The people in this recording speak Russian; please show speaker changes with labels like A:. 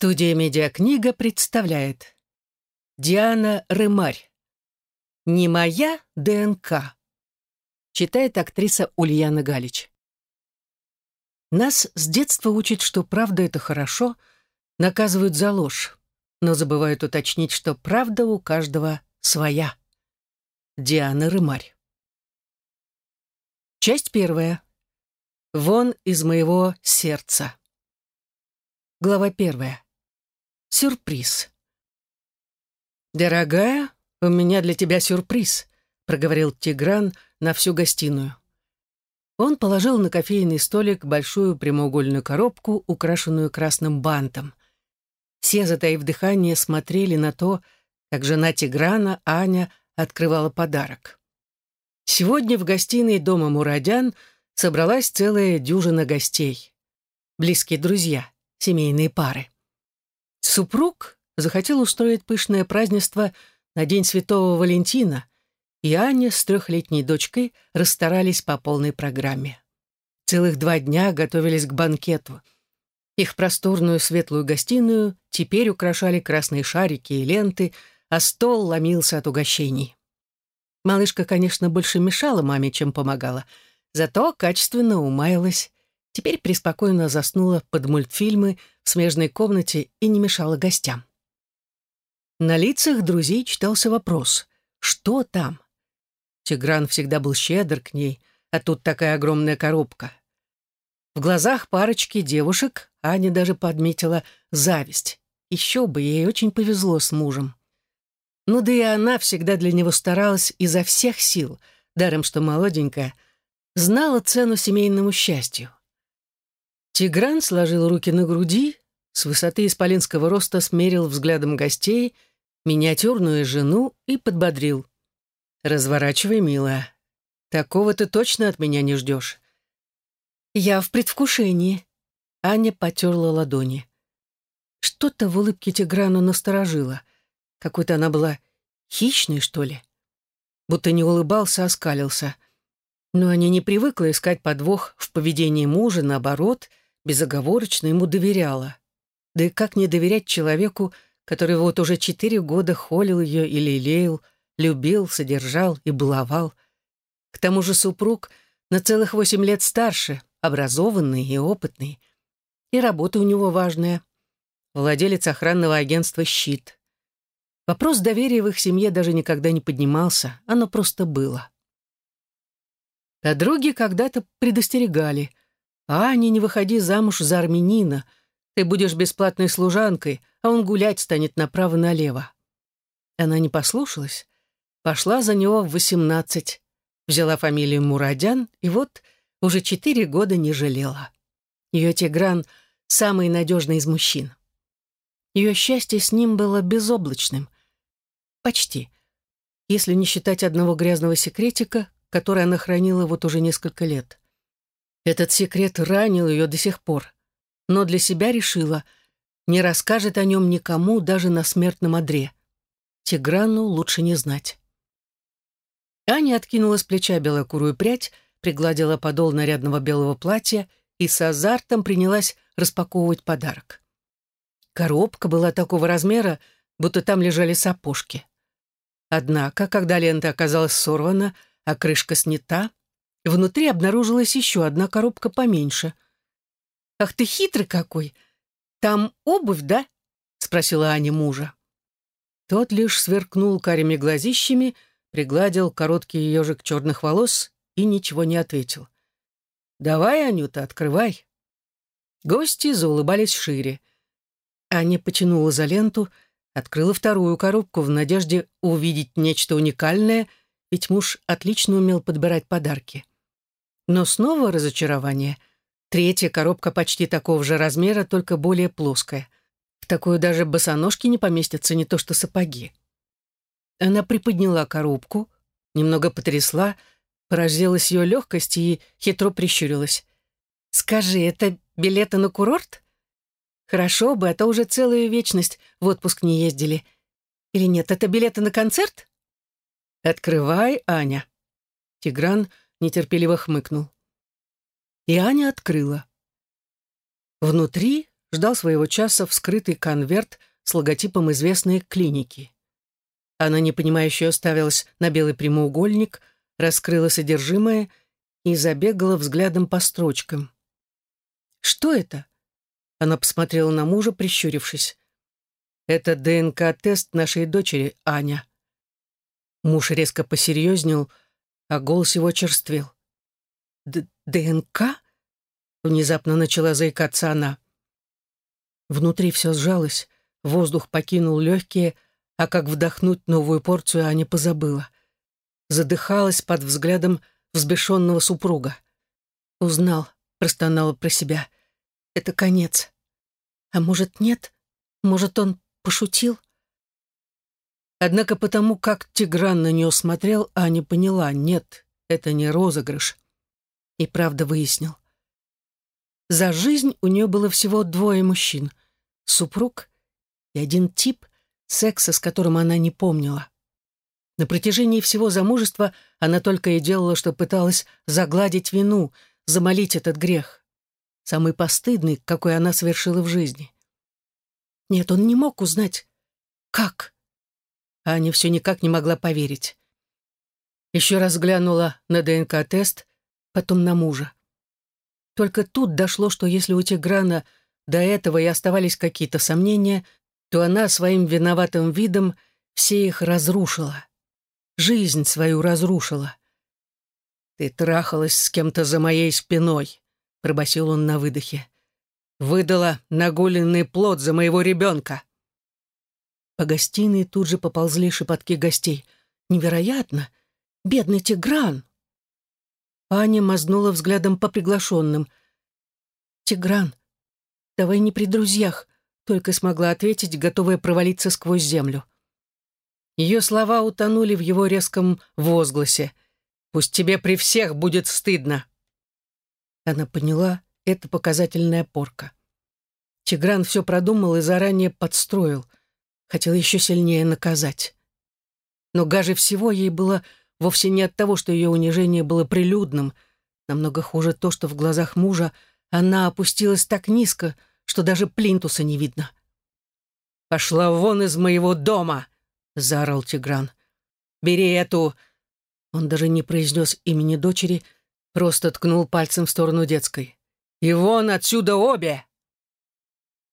A: Студия «Медиакнига» представляет Диана Рымарь «Не моя ДНК» Читает актриса Ульяна Галич Нас с детства учат, что правда — это хорошо, наказывают за ложь, но забывают уточнить, что правда у каждого своя. Диана Рымарь Часть первая. Вон из моего сердца. Глава первая. Сюрприз. «Дорогая, у меня для тебя сюрприз», — проговорил Тигран на всю гостиную. Он положил на кофейный столик большую прямоугольную коробку, украшенную красным бантом. Все, затаив дыхание, смотрели на то, как жена Тиграна, Аня, открывала подарок. Сегодня в гостиной дома Мурадян собралась целая дюжина гостей. Близкие друзья — семейные пары. Супруг захотел устроить пышное празднество на День Святого Валентина, и Аня с трехлетней дочкой расстарались по полной программе. Целых два дня готовились к банкету. Их просторную светлую гостиную теперь украшали красные шарики и ленты, а стол ломился от угощений. Малышка, конечно, больше мешала маме, чем помогала, зато качественно умаялась теперь преспокойно заснула под мультфильмы в смежной комнате и не мешала гостям. На лицах друзей читался вопрос «Что там?». Тигран всегда был щедр к ней, а тут такая огромная коробка. В глазах парочки девушек Аня даже подметила зависть. Еще бы, ей очень повезло с мужем. Ну да и она всегда для него старалась изо всех сил, даром что молоденькая, знала цену семейному счастью. Тигран сложил руки на груди, с высоты исполинского роста смерил взглядом гостей, миниатюрную жену и подбодрил. «Разворачивай, милая. Такого ты точно от меня не ждешь». «Я в предвкушении». Аня потерла ладони. Что-то в улыбке Тиграну насторожило. Какой-то она была хищной, что ли. Будто не улыбался, а скалился. Но Аня не привыкла искать подвох в поведении мужа, наоборот — безоговорочно ему доверяла. Да и как не доверять человеку, который вот уже четыре года холил ее и лелеял, любил, содержал и баловал. К тому же супруг на целых восемь лет старше, образованный и опытный. И работа у него важная. Владелец охранного агентства «Щит». Вопрос доверия в их семье даже никогда не поднимался, оно просто было. Подруги когда-то предостерегали. «Аня, не выходи замуж за армянина. Ты будешь бесплатной служанкой, а он гулять станет направо-налево». Она не послушалась, пошла за него в восемнадцать, взяла фамилию Мурадян и вот уже четыре года не жалела. Ее Тигран — самый надежный из мужчин. Ее счастье с ним было безоблачным. Почти. Если не считать одного грязного секретика, который она хранила вот уже несколько лет. Этот секрет ранил ее до сих пор, но для себя решила, не расскажет о нем никому даже на смертном одре. Тиграну лучше не знать. Аня откинула с плеча белокурую прядь, пригладила подол нарядного белого платья и с азартом принялась распаковывать подарок. Коробка была такого размера, будто там лежали сапожки. Однако, когда лента оказалась сорвана, а крышка снята, Внутри обнаружилась еще одна коробка поменьше. «Ах ты хитрый какой! Там обувь, да?» — спросила Аня мужа. Тот лишь сверкнул карими глазищами, пригладил короткий ежик черных волос и ничего не ответил. «Давай, Анюта, открывай». Гости заулыбались шире. Аня потянула за ленту, открыла вторую коробку в надежде увидеть нечто уникальное, ведь муж отлично умел подбирать подарки. Но снова разочарование. Третья коробка почти такого же размера, только более плоская. В такую даже босоножки не поместятся, не то что сапоги. Она приподняла коробку, немного потрясла, поразилась ее легкости и хитро прищурилась. «Скажи, это билеты на курорт?» «Хорошо бы, а то уже целую вечность в отпуск не ездили. Или нет, это билеты на концерт?» «Открывай, Аня». Тигран нетерпеливо хмыкнул. И Аня открыла. Внутри ждал своего часа вскрытый конверт с логотипом известной клиники. Она непонимающе уставилась на белый прямоугольник, раскрыла содержимое и забегала взглядом по строчкам. «Что это?» Она посмотрела на мужа, прищурившись. «Это ДНК-тест нашей дочери, Аня». Муж резко посерьезнел, а голос его черствел. Д «ДНК?» — внезапно начала заикаться она. Внутри все сжалось, воздух покинул легкие, а как вдохнуть новую порцию Аня позабыла. Задыхалась под взглядом взбешенного супруга. «Узнал», — простонала про себя. «Это конец. А может, нет? Может, он пошутил?» Однако потому, как Тигран на нее смотрел, Аня поняла, нет, это не розыгрыш. И правда выяснил. За жизнь у нее было всего двое мужчин супруг и один тип, секса с которым она не помнила. На протяжении всего замужества она только и делала, что пыталась загладить вину, замолить этот грех. Самый постыдный, какой она совершила в жизни. Нет, он не мог узнать. Как? Аня все никак не могла поверить. Еще раз глянула на ДНК-тест, потом на мужа. Только тут дошло, что если у Тиграна до этого и оставались какие-то сомнения, то она своим виноватым видом все их разрушила. Жизнь свою разрушила. «Ты трахалась с кем-то за моей спиной», — пробасил он на выдохе. «Выдала нагуленный плод за моего ребенка». По гостиной тут же поползли шепотки гостей. «Невероятно! Бедный Тигран!» Аня мазнула взглядом по приглашенным. «Тигран, «Давай не при друзьях», — только смогла ответить, готовая провалиться сквозь землю. Ее слова утонули в его резком возгласе. «Пусть тебе при всех будет стыдно!» Она поняла, это показательная порка. Тигран все продумал и заранее подстроил. Хотел еще сильнее наказать. Но гаже всего ей было вовсе не от того, что ее унижение было прилюдным. Намного хуже то, что в глазах мужа она опустилась так низко, что даже плинтуса не видно. «Пошла вон из моего дома!» — заорал Тигран. «Бери эту...» Он даже не произнес имени дочери, просто ткнул пальцем в сторону детской. «И вон отсюда обе!»